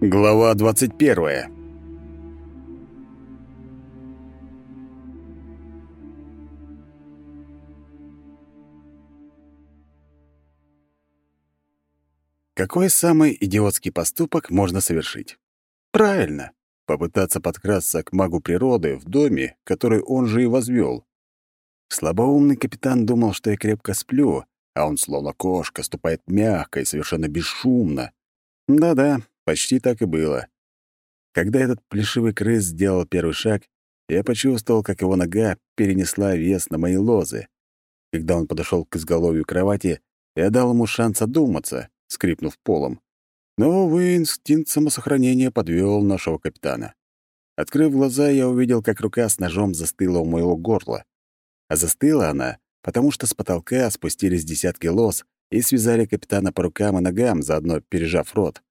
Глава 21. Какой самый идиотский поступок можно совершить? Правильно, попытаться подкрасться к магу природы в доме, который он же и возвел. Слабоумный капитан думал, что я крепко сплю, а он словно кошка ступает мягко и совершенно бесшумно. Да-да, Почти так и было. Когда этот плешивый крыс сделал первый шаг, я почувствовал, как его нога перенесла вес на мои лозы. Когда он подошел к изголовью кровати, я дал ему шанс одуматься, скрипнув полом. Но, увы, инстинкт самосохранения подвел нашего капитана. Открыв глаза, я увидел, как рука с ножом застыла у моего горла. А застыла она, потому что с потолка спустились десятки лоз и связали капитана по рукам и ногам, заодно пережав рот.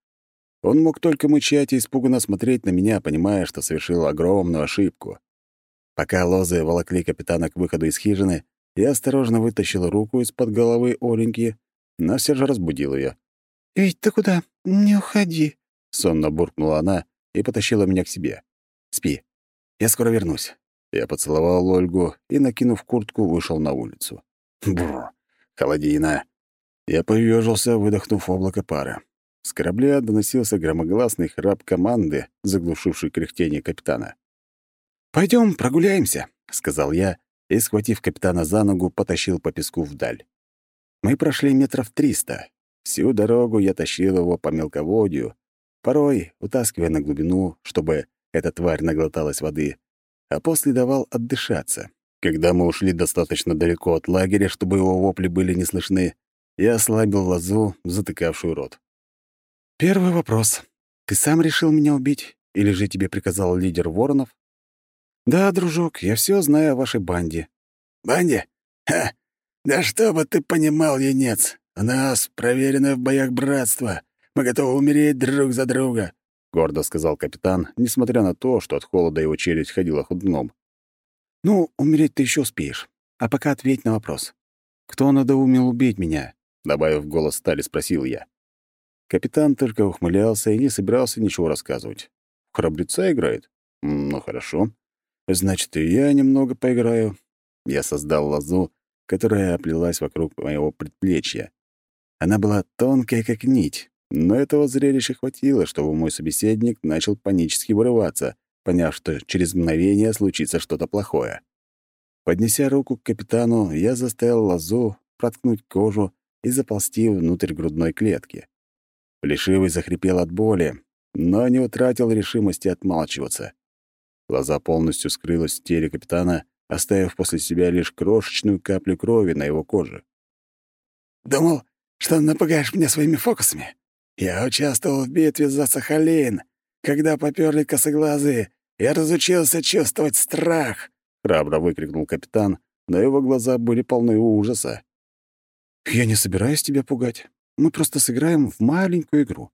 Он мог только мычать и испуганно смотреть на меня, понимая, что совершил огромную ошибку. Пока лозы волокли капитана к выходу из хижины, я осторожно вытащил руку из-под головы Оленьки, но все же разбудил ее. «Ведь ты куда? Не уходи!» — сонно буркнула она и потащила меня к себе. «Спи. Я скоро вернусь». Я поцеловал Ольгу и, накинув куртку, вышел на улицу. Бррр, холодина. Я поежился, выдохнув облако пара. С корабля доносился громогласный храп команды, заглушивший кряхтение капитана. Пойдем прогуляемся», — сказал я и, схватив капитана за ногу, потащил по песку вдаль. Мы прошли метров триста. Всю дорогу я тащил его по мелководью, порой утаскивая на глубину, чтобы эта тварь наглоталась воды, а после давал отдышаться. Когда мы ушли достаточно далеко от лагеря, чтобы его вопли были не слышны, я ослабил лозу, затыкавшую рот. Первый вопрос. Ты сам решил меня убить? Или же тебе приказал лидер Воронов? Да, дружок, я все знаю о вашей банде. Банде? Ха! Да что бы ты понимал, юнец. У нас проверенное в боях братство. Мы готовы умереть друг за друга, — гордо сказал капитан, несмотря на то, что от холода его челюсть ходила ходуном. «Ну, умереть ты еще успеешь. А пока ответь на вопрос. Кто надоумил убить меня?» Добавив голос стали, спросил я. Капитан только ухмылялся и не собирался ничего рассказывать. Храбреца играет? Ну, хорошо. Значит, и я немного поиграю. Я создал лозу, которая оплелась вокруг моего предплечья. Она была тонкая, как нить, но этого зрелища хватило, чтобы мой собеседник начал панически вырываться, поняв, что через мгновение случится что-то плохое. Поднеся руку к капитану, я заставил лозу проткнуть кожу и заползти внутрь грудной клетки. Плешивый захрипел от боли, но не утратил решимости отмалчиваться. Глаза полностью скрылась в теле капитана, оставив после себя лишь крошечную каплю крови на его коже. «Думал, что напугаешь меня своими фокусами? Я участвовал в битве за Сахалин. Когда попёрли косоглазые, я разучился чувствовать страх!» — храбро выкрикнул капитан, но его глаза были полны ужаса. «Я не собираюсь тебя пугать. Мы просто сыграем в маленькую игру.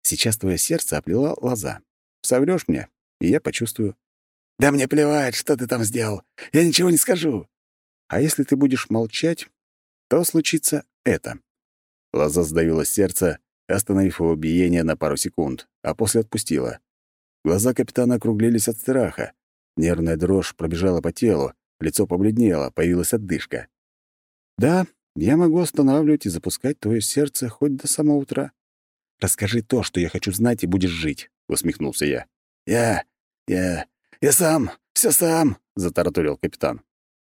Сейчас твое сердце оплела лоза. Соврёшь мне, и я почувствую. Да мне плевать, что ты там сделал. Я ничего не скажу. А если ты будешь молчать, то случится это. Лоза сдавила сердце, остановив его биение на пару секунд, а после отпустила. Глаза капитана округлились от страха. Нервная дрожь пробежала по телу, лицо побледнело, появилась отдышка. Да, я могу останавливать и запускать твое сердце хоть до самого утра. Расскажи то, что я хочу знать, и будешь жить», — усмехнулся я. «Я... я... я сам, все сам», — затараторил капитан.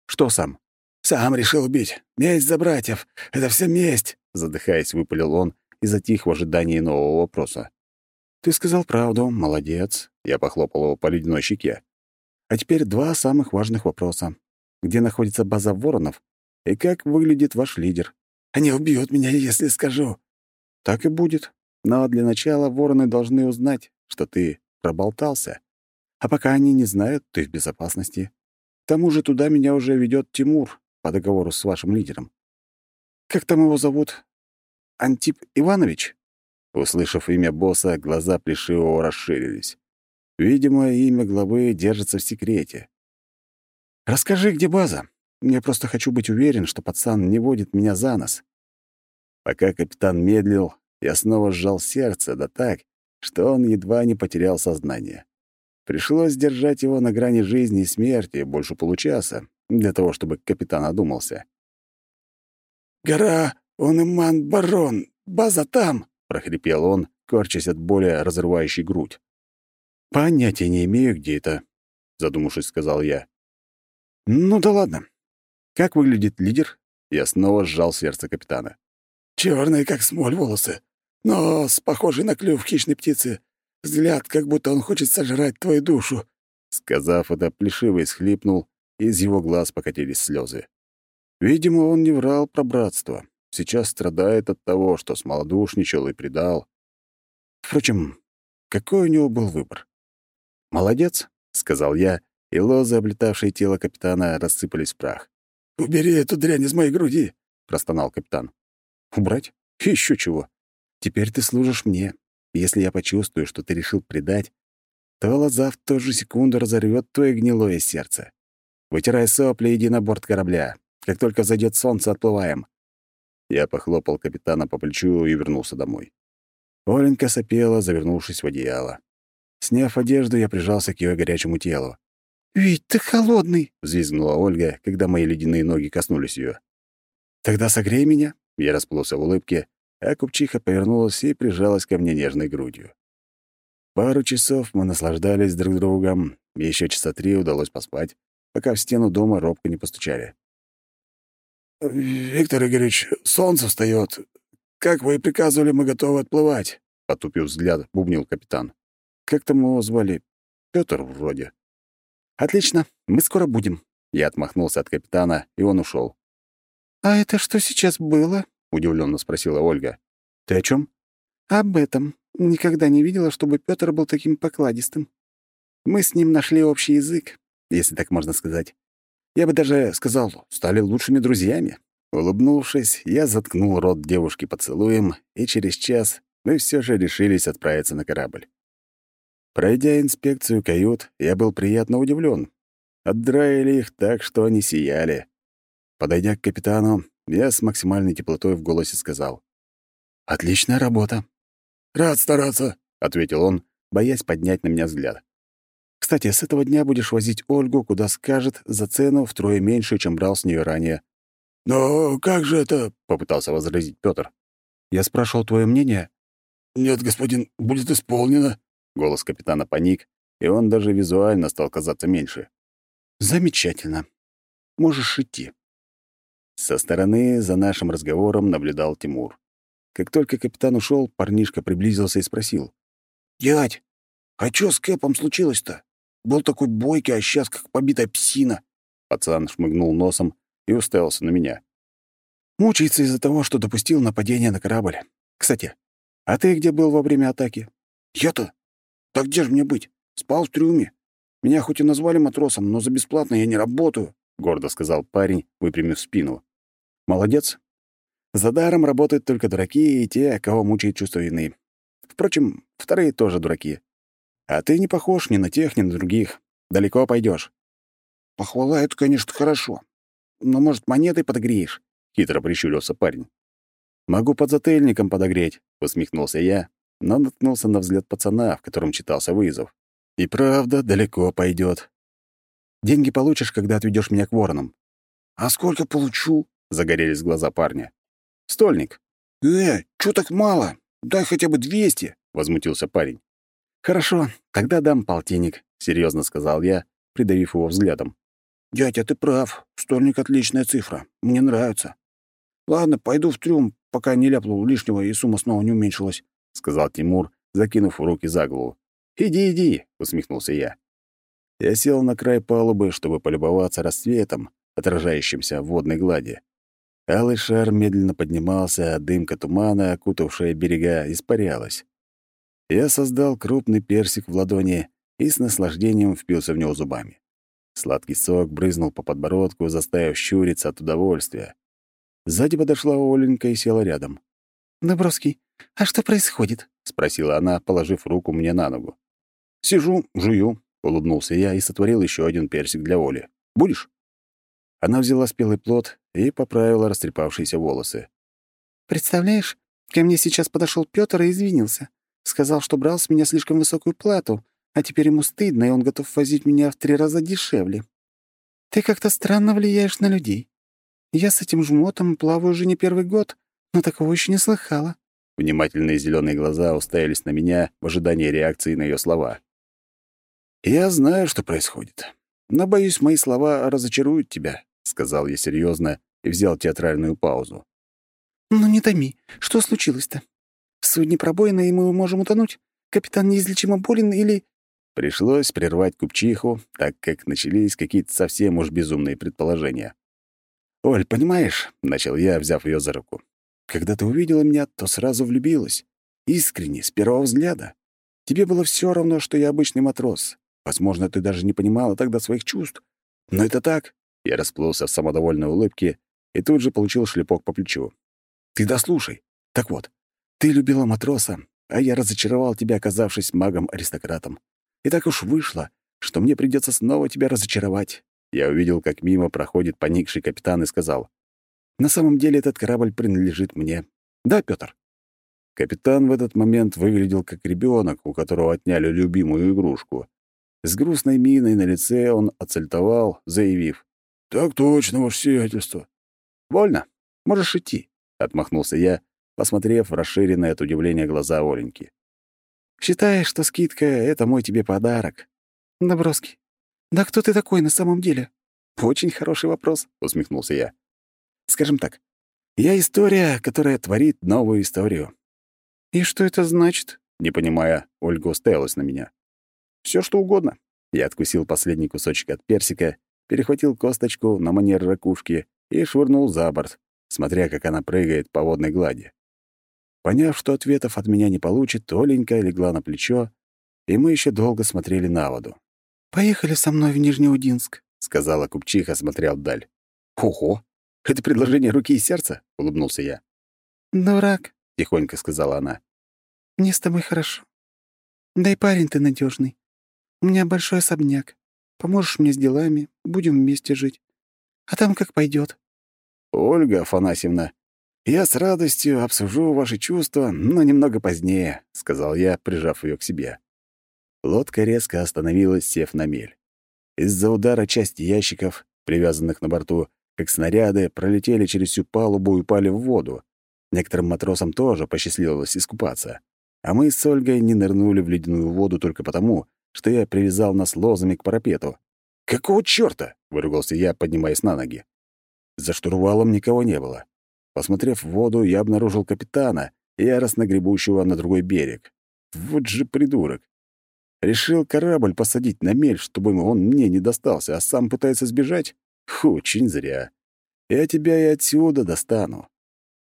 «Что сам?» «Сам решил убить. Месть за братьев. Это все месть», — задыхаясь, выпалил он и затих в ожидании нового вопроса. «Ты сказал правду, молодец», — я похлопал его по ледяной щеке. «А теперь два самых важных вопроса. Где находится база воронов и как выглядит ваш лидер. Они убьют меня, если скажу. Так и будет. Но для начала вороны должны узнать, что ты проболтался. А пока они не знают, ты в безопасности. К тому же туда меня уже ведет Тимур по договору с вашим лидером. Как там его зовут? Антип Иванович? Услышав имя босса, глаза Плешивого расширились. Видимо, имя главы держится в секрете. «Расскажи, где база?» Я просто хочу быть уверен, что пацан не водит меня за нос. Пока капитан медлил, я снова сжал сердце, да так, что он едва не потерял сознание. Пришлось держать его на грани жизни и смерти больше получаса, для того, чтобы капитан одумался. «Гора Онеман-Барон, база там!» — прохрипел он, корчась от боли, разрывающей грудь. «Понятия не имею, где это», — задумавшись, сказал я. «Ну да ладно. Как выглядит лидер?» Я снова сжал сердце капитана. Черные, как смоль, волосы. Нос, похожий на клюв хищной птицы. Взгляд, как будто он хочет сожрать твою душу». Сказав это, плешиво схлипнул, и из его глаз покатились слезы. Видимо, он не врал про братство. Сейчас страдает от того, что смолодушничал и предал. Впрочем, какой у него был выбор? «Молодец», — сказал я, и лозы, облетавшие тело капитана, рассыпались в прах. «Убери эту дрянь из моей груди», — простонал капитан. «Убрать? Еще чего. Теперь ты служишь мне. Если я почувствую, что ты решил предать, то лоза в ту же секунду разорвет твое гнилое сердце. Вытирай сопли иди на борт корабля. Как только зайдет солнце, отплываем». Я похлопал капитана по плечу и вернулся домой. Оленька сопела, завернувшись в одеяло. Сняв одежду, я прижался к ее горячему телу. «Вить, ты холодный!» — взвизгнула Ольга, когда мои ледяные ноги коснулись ее. «Тогда согрей меня!» — я расплылся в улыбке, а купчиха повернулась и прижалась ко мне нежной грудью. Пару часов мы наслаждались друг другом, еще часа три удалось поспать, пока в стену дома робко не постучали. «Виктор Игоревич, солнце встает. Как вы и приказывали, мы готовы отплывать», — потупив взгляд, бубнил капитан. «Как там его звали? Пётр вроде». «Отлично, мы скоро будем». Я отмахнулся от капитана, и он ушел. «А это что сейчас было?» — удивленно спросила Ольга. «Ты о чем? «Об этом. Никогда не видела, чтобы Пётр был таким покладистым. Мы с ним нашли общий язык, если так можно сказать. Я бы даже сказал, стали лучшими друзьями». Улыбнувшись, я заткнул рот девушки поцелуем, и через час мы все же решились отправиться на корабль. Пройдя инспекцию кают, я был приятно удивлен. Отдраили их так, что они сияли. Подойдя к капитану, я с максимальной теплотой в голосе сказал. «Отличная работа». «Рад стараться», — ответил он, боясь поднять на меня взгляд. «Кстати, с этого дня будешь возить Ольгу, куда скажет, за цену втрое меньше, чем брал с нее ранее». «Но как же это?» — попытался возразить Пётр. «Я спрашивал твое мнение». «Нет, господин, будет исполнено». Голос капитана паник, и он даже визуально стал казаться меньше. «Замечательно. Можешь идти». Со стороны за нашим разговором наблюдал Тимур. Как только капитан ушел, парнишка приблизился и спросил. «Дядь, а чё с Кэпом случилось-то? Был такой бойкий, а сейчас как побитая псина». Пацан шмыгнул носом и уставился на меня. «Мучается из-за того, что допустил нападение на корабль. Кстати, а ты где был во время атаки?» «Я-то? Так где же мне быть? Спал в трюме. Меня хоть и назвали матросом, но за бесплатно я не работаю», — гордо сказал парень, выпрямив спину. «Молодец. За даром работают только дураки и те, кого мучает чувство вины. Впрочем, вторые тоже дураки. А ты не похож ни на тех, ни на других. Далеко пойдешь. «Похвала — это, конечно, хорошо. Но, может, монетой подогреешь?» — хитро прищурился парень. «Могу под затыльником подогреть», — усмехнулся я, но наткнулся на взгляд пацана, в котором читался вызов. И правда, далеко пойдет. Деньги получишь, когда отведешь меня к воронам. А сколько получу? Загорелись глаза парня. Стольник. Э, чё так мало? Дай хотя бы двести, возмутился парень. Хорошо, тогда дам полтинник, серьезно сказал я, придавив его взглядом. Дядя, ты прав. Стольник — отличная цифра. Мне нравится. Ладно, пойду в трюм, пока не ляпнул лишнего и сумма снова не уменьшилась, — сказал Тимур, закинув руки за голову. «Иди, иди», — усмехнулся я. Я сел на край палубы, чтобы полюбоваться рассветом, отражающимся в водной глади. Алый шар медленно поднимался, а дымка тумана, окутавшая берега, испарялась. Я создал крупный персик в ладони и с наслаждением впился в него зубами. Сладкий сок брызнул по подбородку, заставив щуриться от удовольствия. Сзади подошла Оленька и села рядом. «Наброский, а что происходит?» — спросила она, положив руку мне на ногу. «Сижу, жую», — улыбнулся я и сотворил еще один персик для Оли. «Будешь?» Она взяла спелый плод и поправила растрепавшиеся волосы. Представляешь, ко мне сейчас подошел Пётр и извинился. Сказал, что брал с меня слишком высокую плату, а теперь ему стыдно, и он готов возить меня в три раза дешевле. Ты как-то странно влияешь на людей. Я с этим жмотом плаваю уже не первый год, но такого еще не слыхала. Внимательные зеленые глаза уставились на меня в ожидании реакции на ее слова. «Я знаю, что происходит, но, боюсь, мои слова разочаруют тебя», — сказал я серьезно и взял театральную паузу. «Ну не томи. Что случилось-то? Судне пробоина, и мы можем утонуть? Капитан неизлечимо болен или...» Пришлось прервать купчиху, так как начались какие-то совсем уж безумные предположения. «Оль, понимаешь», — начал я, взяв ее за руку, «когда ты увидела меня, то сразу влюбилась. Искренне, с первого взгляда. Тебе было все равно, что я обычный матрос. Возможно, ты даже не понимала тогда своих чувств. Но это так». Я расплылся в самодовольной улыбке и тут же получил шлепок по плечу. «Ты дослушай. Так вот, ты любила матроса, а я разочаровал тебя, оказавшись магом-аристократом. И так уж вышло, что мне придется снова тебя разочаровать. Я увидел, как мимо проходит поникший капитан и сказал, «На самом деле этот корабль принадлежит мне. Да, Пётр?» Капитан в этот момент выглядел как ребенок, у которого отняли любимую игрушку. С грустной миной на лице он отсальтовал, заявив, «Так точно, ваше сиятельство». «Вольно. Можешь идти», — отмахнулся я, посмотрев в расширенные от удивления глаза Оленьки. Считай, что скидка — это мой тебе подарок. Наброски. Да кто ты такой на самом деле? Очень хороший вопрос, усмехнулся я. Скажем так, я история, которая творит новую историю. И что это значит? Не понимая, Ольга уставилась на меня. Все что угодно. Я откусил последний кусочек от персика, перехватил косточку на манер ракушки и швырнул за борт, смотря, как она прыгает по водной глади. Поняв, что ответов от меня не получит, Оленька легла на плечо, и мы еще долго смотрели на воду. «Поехали со мной в Нижнеудинск», — сказала купчиха, смотря вдаль. «Ого! Это предложение руки и сердца?» — улыбнулся я. «Дурак», — тихонько сказала она. «Мне с тобой хорошо. Да и парень ты надежный. У меня большой особняк. Поможешь мне с делами, будем вместе жить. А там как пойдет. «Ольга Афанасьевна, «Я с радостью обсужу ваши чувства, но немного позднее», — сказал я, прижав ее к себе. Лодка резко остановилась, сев на мель. Из-за удара части ящиков, привязанных на борту, как снаряды, пролетели через всю палубу и упали в воду. Некоторым матросам тоже посчастливилось искупаться. А мы с Ольгой не нырнули в ледяную воду только потому, что я привязал нас лозами к парапету. «Какого чёрта?» — выругался я, поднимаясь на ноги. За штурвалом никого не было. Посмотрев в воду, я обнаружил капитана, яростно гребущего на другой берег. Вот же придурок. Решил корабль посадить на мель, чтобы он мне не достался, а сам пытается сбежать? Фу, очень зря. Я тебя и отсюда достану.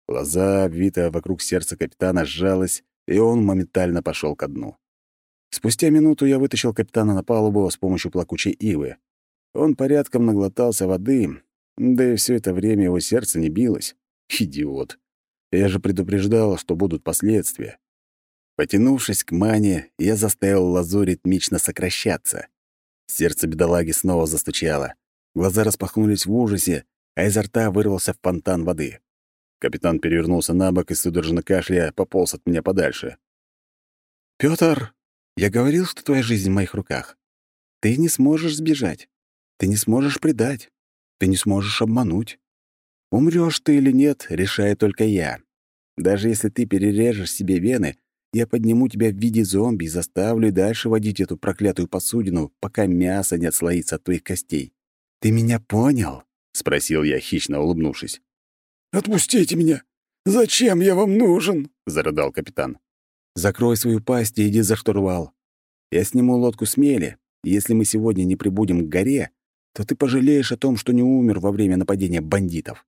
Глаза, обвитая вокруг сердца капитана, сжалась, и он моментально пошел ко дну. Спустя минуту я вытащил капитана на палубу с помощью плакучей ивы. Он порядком наглотался воды, да и все это время его сердце не билось. Идиот. Я же предупреждал, что будут последствия. Потянувшись к мане, я заставил лазу ритмично сокращаться. Сердце бедолаги снова застучало. Глаза распахнулись в ужасе, а изо рта вырвался фонтан воды. Капитан перевернулся на бок и, судорожно кашляя, пополз от меня подальше. «Пётр, я говорил, что твоя жизнь в моих руках. Ты не сможешь сбежать. Ты не сможешь предать. Ты не сможешь обмануть. Умрёшь ты или нет, решаю только я. Даже если ты перережешь себе вены, я подниму тебя в виде зомби и заставлю дальше водить эту проклятую посудину, пока мясо не отслоится от твоих костей. Ты меня понял?» — спросил я, хищно улыбнувшись. «Отпустите меня! Зачем я вам нужен?» — зарыдал капитан. «Закрой свою пасть и иди за штурвал. Я сниму лодку с мели. Если мы сегодня не прибудем к горе, то ты пожалеешь о том, что не умер во время нападения бандитов».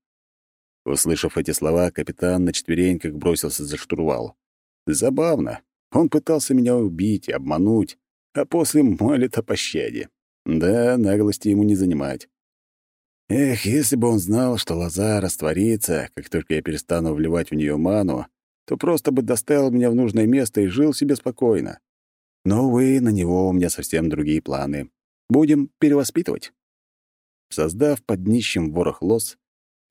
Услышав эти слова, капитан на четвереньках бросился за штурвал. Забавно. Он пытался меня убить обмануть, а после молит о пощаде. Да, наглости ему не занимать. Эх, если бы он знал, что лоза растворится, как только я перестану вливать в нее ману, то просто бы доставил меня в нужное место и жил себе спокойно. Но, увы, на него у меня совсем другие планы. Будем перевоспитывать. Создав под днищем ворох лоз,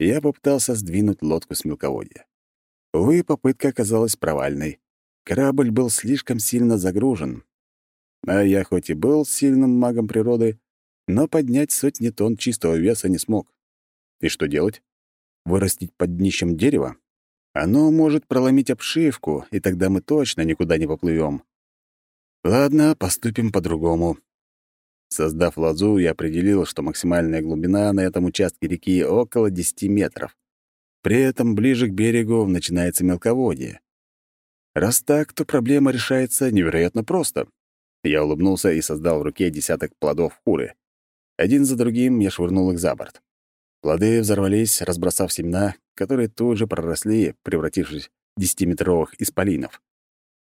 я попытался сдвинуть лодку с мелководья. Увы, попытка оказалась провальной. Корабль был слишком сильно загружен. А я хоть и был сильным магом природы, но поднять сотни тонн чистого веса не смог. И что делать? Вырастить под днищем дерева? Оно может проломить обшивку, и тогда мы точно никуда не поплывем. Ладно, поступим по-другому. Создав лазу, я определил, что максимальная глубина на этом участке реки около 10 метров. При этом ближе к берегу начинается мелководье. Раз так, то проблема решается невероятно просто. Я улыбнулся и создал в руке десяток плодов куры. Один за другим я швырнул их за борт. Плоды взорвались, разбросав семена, которые тут же проросли, превратившись в десятиметровых исполинов.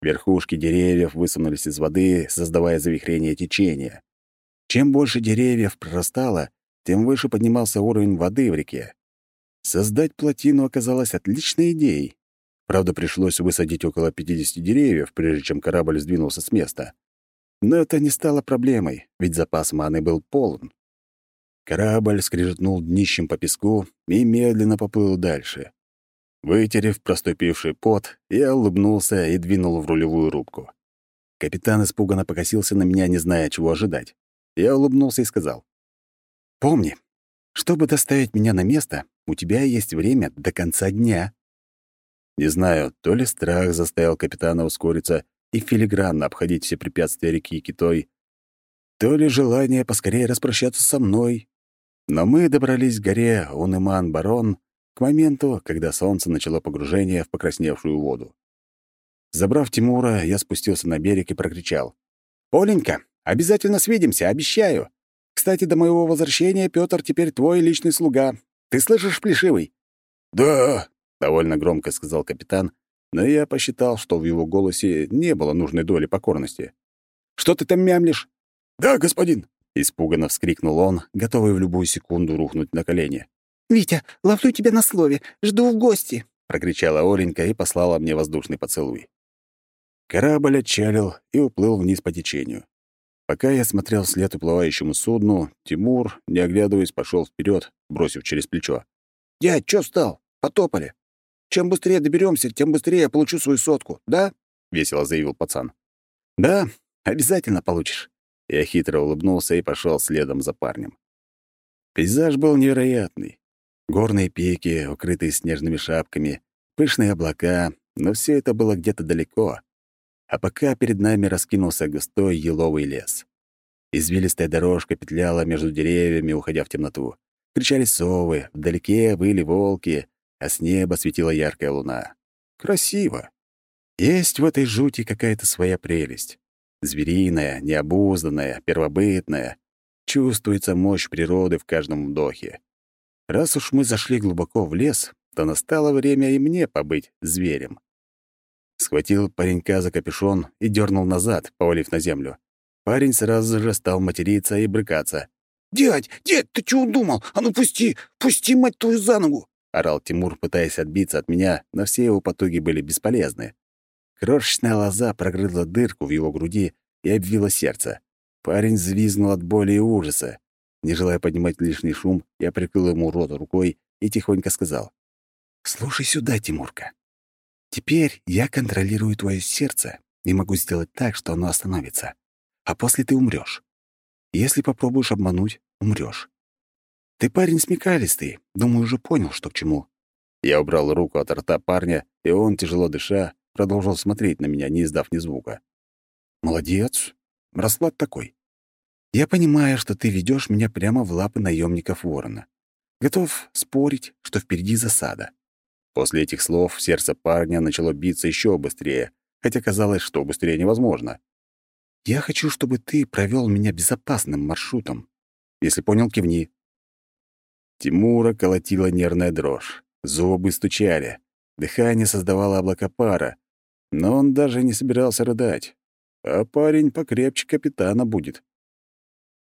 Верхушки деревьев высунулись из воды, создавая завихрение течения. Чем больше деревьев прорастало, тем выше поднимался уровень воды в реке. Создать плотину оказалось отличной идеей. Правда, пришлось высадить около 50 деревьев, прежде чем корабль сдвинулся с места. Но это не стало проблемой, ведь запас маны был полон. Корабль скрежетнул днищем по песку и медленно поплыл дальше. Вытерев проступивший пот, я улыбнулся и двинул в рулевую рубку. Капитан испуганно покосился на меня, не зная, чего ожидать. Я улыбнулся и сказал. «Помни, чтобы доставить меня на место, у тебя есть время до конца дня». Не знаю, то ли страх заставил капитана ускориться и филигранно обходить все препятствия реки Китой, то ли желание поскорее распрощаться со мной, но мы добрались к горе Уныман-Барон к моменту, когда солнце начало погружение в покрасневшую воду. Забрав Тимура, я спустился на берег и прокричал. «Оленька, обязательно свидимся, обещаю. Кстати, до моего возвращения Пётр теперь твой личный слуга. Ты слышишь, Плешивый?» «Да», — довольно громко сказал капитан, но я посчитал, что в его голосе не было нужной доли покорности. «Что ты там мямлишь?» «Да, господин», Испуганно вскрикнул он, готовый в любую секунду рухнуть на колени. «Витя, ловлю тебя на слове. Жду в гости!» — прокричала Оленька и послала мне воздушный поцелуй. Корабль отчалил и уплыл вниз по течению. Пока я смотрел вслед уплывающему судну, Тимур, не оглядываясь, пошел вперед, бросив через плечо. «Дядь, чё встал? Потопали. Чем быстрее доберемся, тем быстрее я получу свою сотку, да?» — весело заявил пацан. «Да, обязательно получишь. Я хитро улыбнулся и пошел следом за парнем. Пейзаж был невероятный. Горные пики, укрытые снежными шапками, пышные облака, но все это было где-то далеко. А пока перед нами раскинулся густой еловый лес. Извилистая дорожка петляла между деревьями, уходя в темноту. Кричали совы, вдалеке выли волки, а с неба светила яркая луна. Красиво. Есть в этой жути какая-то своя прелесть. Звериная, необузданная, первобытная. Чувствуется мощь природы в каждом вдохе. Раз уж мы зашли глубоко в лес, то настало время и мне побыть зверем. Схватил паренька за капюшон и дернул назад, повалив на землю. Парень сразу же стал материться и брыкаться. «Дядь, дядь, ты чего думал? А ну пусти, пусти, мать твою, за ногу!» — орал Тимур, пытаясь отбиться от меня, но все его потуги были бесполезны. Крошечная лоза прогрызла дырку в его груди и обвила сердце. Парень взвизгнул от боли и ужаса. Не желая поднимать лишний шум, я прикрыл ему рот рукой и тихонько сказал. «Слушай сюда, Тимурка. Теперь я контролирую твое сердце и могу сделать так, что оно остановится. А после ты умрёшь. Если попробуешь обмануть, умрёшь. Ты парень смекалистый, думаю, уже понял, что к чему». Я убрал руку от рта парня, и он, тяжело дыша, продолжил смотреть на меня, не издав ни звука. «Молодец. Расклад такой. Я понимаю, что ты ведешь меня прямо в лапы наемников Ворона. Готов спорить, что впереди засада». После этих слов сердце парня начало биться еще быстрее, хотя казалось, что быстрее невозможно. «Я хочу, чтобы ты провел меня безопасным маршрутом. Если понял, кивни». Тимура колотила нервная дрожь. Зубы стучали. Дыхание создавало облака пара, но он даже не собирался рыдать. А парень покрепче капитана будет.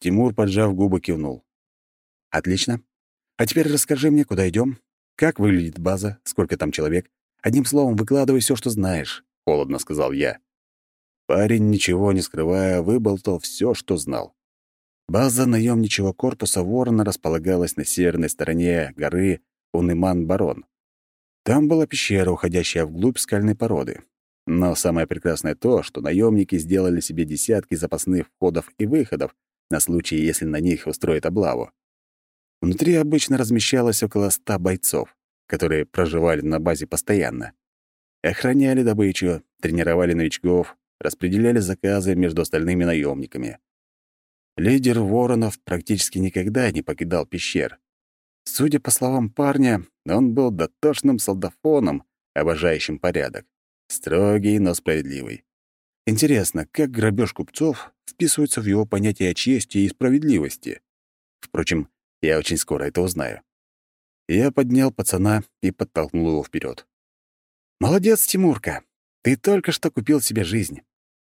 Тимур, поджав губы, кивнул. «Отлично. А теперь расскажи мне, куда идем, как выглядит база, сколько там человек. Одним словом, выкладывай все, что знаешь», — холодно сказал я. Парень, ничего не скрывая, выболтал все, что знал. База наемничего корпуса Ворона располагалась на северной стороне горы Уныман-Барон. Там была пещера, уходящая вглубь скальной породы. Но самое прекрасное то, что наемники сделали себе десятки запасных входов и выходов на случай, если на них устроят облаву. Внутри обычно размещалось около ста бойцов, которые проживали на базе постоянно. Охраняли добычу, тренировали новичков, распределяли заказы между остальными наемниками. Лидер Воронов практически никогда не покидал пещер. Судя по словам парня, он был дотошным солдафоном, обожающим порядок. Строгий, но справедливый. Интересно, как грабеж купцов вписывается в его понятие о чести и справедливости? Впрочем, я очень скоро это узнаю. Я поднял пацана и подтолкнул его вперед. «Молодец, Тимурка! Ты только что купил себе жизнь.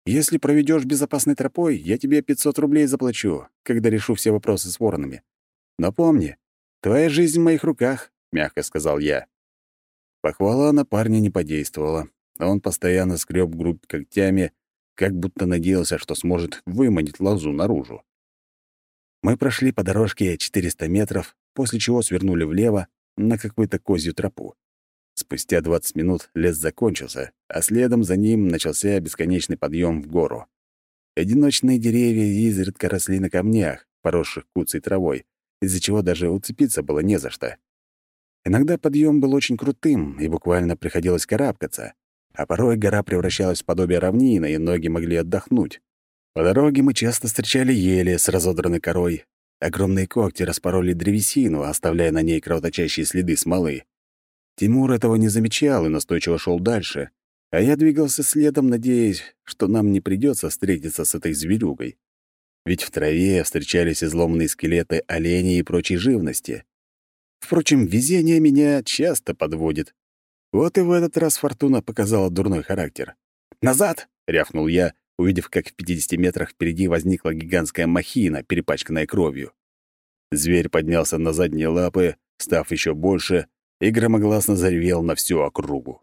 Если проведешь безопасной тропой, я тебе 500 рублей заплачу, когда решу все вопросы с воронами. Но помни, твоя жизнь в моих руках», — мягко сказал я. Похвала на парня не подействовала. Он постоянно скреб грудь когтями, как будто надеялся, что сможет выманить лозу наружу. Мы прошли по дорожке 400 метров, после чего свернули влево на какую-то козью тропу. Спустя 20 минут лес закончился, а следом за ним начался бесконечный подъем в гору. Одиночные деревья изредка росли на камнях, поросших куцей травой, из-за чего даже уцепиться было не за что. Иногда подъем был очень крутым, и буквально приходилось карабкаться, а порой гора превращалась в подобие равнины, и ноги могли отдохнуть. По дороге мы часто встречали ели с разодранной корой. Огромные когти распороли древесину, оставляя на ней кровоточащие следы смолы. Тимур этого не замечал и настойчиво шел дальше, а я двигался следом, надеясь, что нам не придется встретиться с этой зверюгой. Ведь в траве встречались изломанные скелеты оленей и прочей живности. Впрочем, везение меня часто подводит. Вот и в этот раз Фортуна показала дурной характер. «Назад!» — рявкнул я, увидев, как в 50 метрах впереди возникла гигантская махина, перепачканная кровью. Зверь поднялся на задние лапы, став еще больше, и громогласно заревел на всю округу.